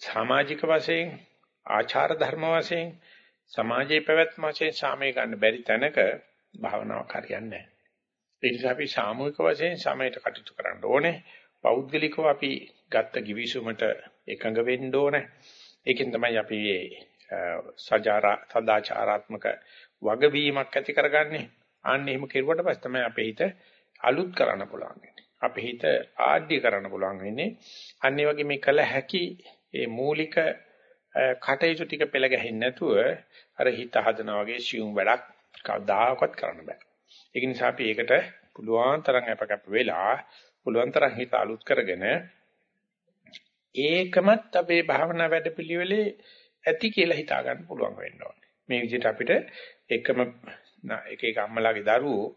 සමාජික වශයෙන් ආචාර ධර්ම වශයෙන් සමාජයේ පැවැත්ම වශයෙන් සාමය ගන්න බැරි තැනක භාවනාවක් හරියන්නේ නැහැ. ඒ නිසා අපි සාමූහික වශයෙන් සමයට කටයුතු කරන්න ඕනේ. පෞද්ගලිකව අපි ගත්ත givisumට එකඟ වෙන්න ඕනේ. ඒකෙන් තමයි අපි මේ සජාරා සදාචාරාත්මක වගවීමක් ඇති කරගන්නේ. අන්න එහෙම කෙරුවට පස්සේ තමයි අපේ හිත අලුත් කරන්න පුළුවන් වෙන්නේ. අපේ හිත ආඩ්‍ය කරන්න පුළුවන් වෙන්නේ. අන්න ඒ වගේ මේ කල හැකි ඒ මූලික කටයුතු ටික පෙළ ගැහෙන්නේ නැතුව අර හිත හදනා වගේ සියුම් වැඩක් කවදාකවත් කරන්න බෑ. ඒක නිසා අපි ඒකට පුළුවන් තරම් අපකප්ප වෙලා පුළුවන් තරම් හිත අලුත් කරගෙන ඒකමත් අපේ භාවනා වැඩපිළිවෙලේ ඇති කියලා හිතා ගන්න පුළුවන් වෙන්න ඕනේ. මේ විදිහට අපිට එකම එක එක අම්මලාගේ දරුවෝ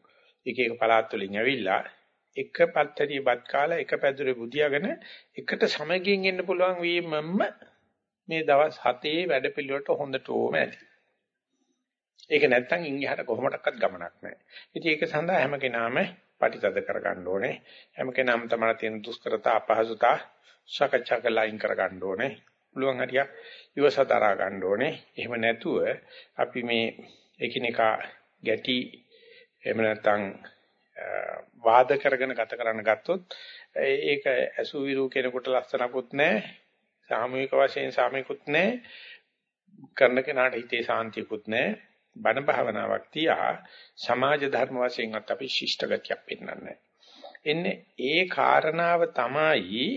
එක එක පළාත් වලින් ඇවිල්ලා එක පත්තරිය බත් කාලා එක පැදුරේ බුදියාගෙන එකට සමගින් ඉන්න පුළුවන් වීමම මේ දවස් 7 වැඩපිළිවෙලට හොඳටම ඇති. ඒක නැත්තම් ඉන්හිහට කොහොමඩක්වත් ගමනක් නැහැ. ඉතින් ඒක සඳහා හැම කෙනාම පටිතද කරගන්න ඕනේ. හැම කෙනාම තමයි තියෙන දුෂ්කරතා අපහසුතා සකච්ඡා කරලා අයින් කරගන්න ඕනේ. පුළුවන් හරියක් ඉවසතරා ගන්න ඕනේ. එහෙම නැතුව අපි මේ එකිනෙකා ගැටි එහෙම නැත්නම් වාද කරගෙන ගත කරන්න ගත්තොත් ඒක ඇසු විරු කෙනෙකුට ලස්සනකුත් නැහැ. සාමූහික වශයෙන් සාමිකුත් නැහැ. කරන කෙනාට හිතේ සාන්තියකුත් නැහැ. බණ භාවනාවක් තියා සමාජ ධර්ම වශයෙන්වත් අපි ශිෂ්ට ගතියක් පෙන්වන්නේ. එන්නේ ඒ කාරණාව තමයි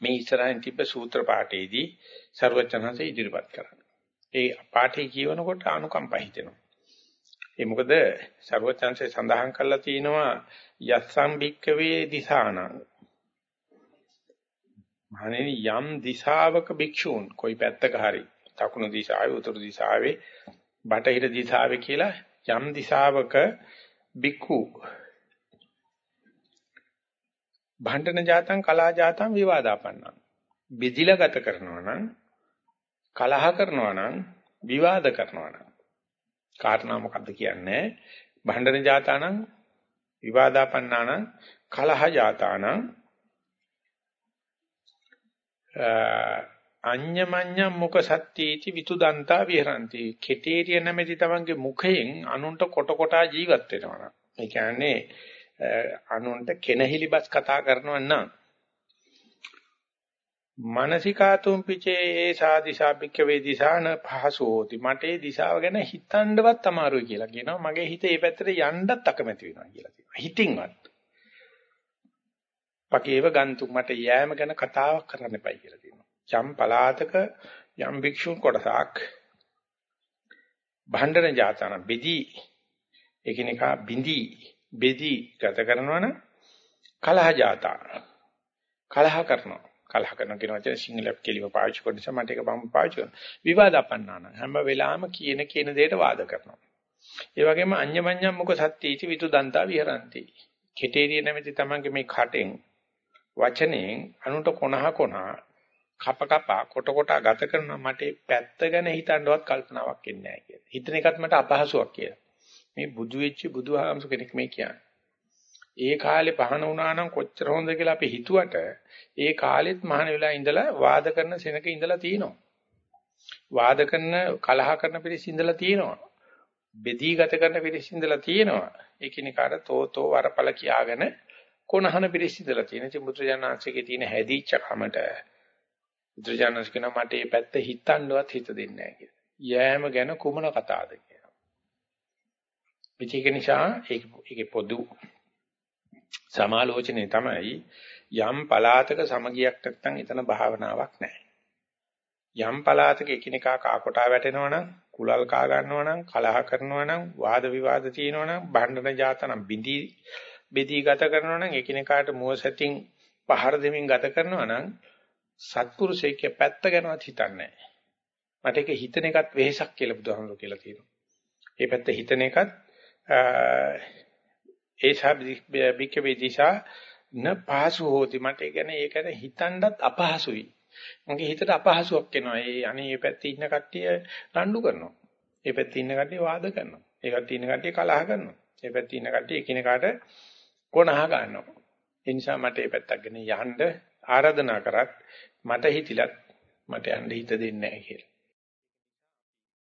මේ ඉස්සරහින් තිබ්බ සූත්‍ර පාඨයේදී ਸਰවචනanse ඉදිරිපත් කරන්නේ. ඒ පාඨය කියවනකොට අනුකම්ප හිතෙනවා. ඒ මොකද ਸਰවචන්සේ සඳහන් කරලා තිනවා යස්සම් භික්කවේ දිසානං. මහණෙනි යම් දිශාවක භික්ෂූන් કોઈ පැත්තක හරි දකුණු දිශාවේ උතුරු දිශාවේ බටහිර දිශාවේ කියලා යම් දිශාවක භික්ඛු භණ්ඩන ජාතං කලා ජාතං විවාදාපන්නං බෙදිලා ගත කරනවා නම් කලහ කරනවා නම් විවාද කරනවා නම් කාරණා මොකද්ද කියන්නේ? භණ්ඩන ජාතානම් විවාදාපන්නානම් කලහ ජාතානම් අඤ්ඤමඤ්ඤ මුඛ සත්‍යීති විතුදන්තා විහරಂತಿ කෙටේරිය නැමැති තමන්ගේ මුඛයෙන් අනුන්ට කොට කොටා ජීවත් වෙනවා. ඒ කියන්නේ අනුන්ට කෙනහිලිබස් කතා කරනවා නම් මානසිකාතුම් පිචේ ඒ සාදිශාපික්ක වේදිසාන පහසෝති. මට ඒ දිශාව ගැන හිතන්නවත් අමාරුයි කියලා කියනවා. මගේ හිත ඒ පැත්තට යන්නත් අකමැති වෙනවා කියලා කියනවා. හිතින්වත්. පකේව ගන්තු මට යෑම ගැන කතාවක් කරන්න එපයි කියලා කියනවා. යම් පලාතක යම් භික්ෂුන් කොටසක් භණ්ඩන ජාතන බෙදී එකිනෙකා බිඳී බෙදී ගත කරනවා නම් කලහ ජාතා. කලහ කරනවා. කලහ කරන කියන වචන සිංහල කෙලිම පාවිච්චි කරන නිසා මට ඒක බම් පාවිච්චි කරනවා විවාදපන්නාන හැම වෙලාවෙම කියන කියන දෙයට වාද කරනවා ඒ වගේම අඤ්ඤමඤ්ඤම් මොක සත්‍යීති විතුදන්තා විහරಂತಿ කෙටේරිය නැමැති තමන්ගේ මේ කටෙන් වචනෙන් අනුන්ට කොනහ කොනහ කප කපා කොට කොට ගත කරන මට පැත්ත ගැන හිතන්නවත් කල්පනාවක් එන්නේ නැහැ කියලා. හිතන එකත් මට අපහසුයක් කියලා. මේ බුදු වෙච්ච බුදුහාමසු කෙනෙක් මේ කියන්නේ. ඒ කාලේ පහන වුණා නම් කොච්චර හොඳ කියලා අපි හිතුවට ඒ කාලෙත් මහාන වෙලා ඉඳලා වාද කරන සෙනක ඉඳලා තියෙනවා. වාද කරන කලහ කරන පිරිස ඉඳලා තියෙනවා. බෙදී ගත කරන පිරිස ඉඳලා තියෙනවා. ඒකිනෙකාට තෝතෝ වරපල කියාගෙන කොනහන පිරිස ඉඳලා තියෙන. ඉතින් බුදුජානනාංශයේ තියෙන හැදීච්ච කමට බුදුජානක කියන මට මේ පැත්ත හිතන්නවත් හිත දෙන්නේ නැහැ කියලා. යෑම ගැන කුමන කතාවද කියලා. ඒක නිසා ඒකේ පොදු සමාලෝචනයේ තමයි යම් පලාතක සමගියක් නැත්නම් එතන භාවනාවක් නැහැ. යම් පලාතක එකිනෙකා කාකොටා වැටෙනවා නම් කුලල් කා ගන්නවා නම් කලහ කරනවා නම් වාද විවාද තියෙනවා නම් භණ්ඩන ජාතනම් බිඳී බෙදී ගත කරනවා නම් එකිනෙකාට මුව සැටින් පහර දෙමින් ගත කරනවා නම් සත්පුරුෂයෙක් පැත්ත ගැනවත් හිතන්නේ නැහැ. මට ඒක හිතන එකත් වෙහෙසක් කියලා බුදුහාමුදුරු කියලා තියෙනවා. ඒ පැත්ත හිතන එකත් ඒ ශාබ්දික වේදිසා න පහසු හොති මට ඒ කියන්නේ ඒක ගැන හිතන්නත් අපහසුයි. මගේ හිතට අපහසුයක් එනවා. ඒ අනේ මේ පැත්තේ ඉන්න කට්ටිය රණ්ඩු කරනවා. ඒ පැත්තේ ඉන්න කට්ටිය වාද කරනවා. ඒ පැත්තේ ඉන්න කට්ටිය කලහ කරනවා. ඒ පැත්තේ ඉන්න කට්ටිය එකිනෙකාට කොනහ ගන්නවා. ඒ නිසා මට මේ පැත්තක් ගැන යහන්න ආරාධනා කරත් මට හිතිලත් මට යන්න හිත දෙන්නේ නැහැ කියලා.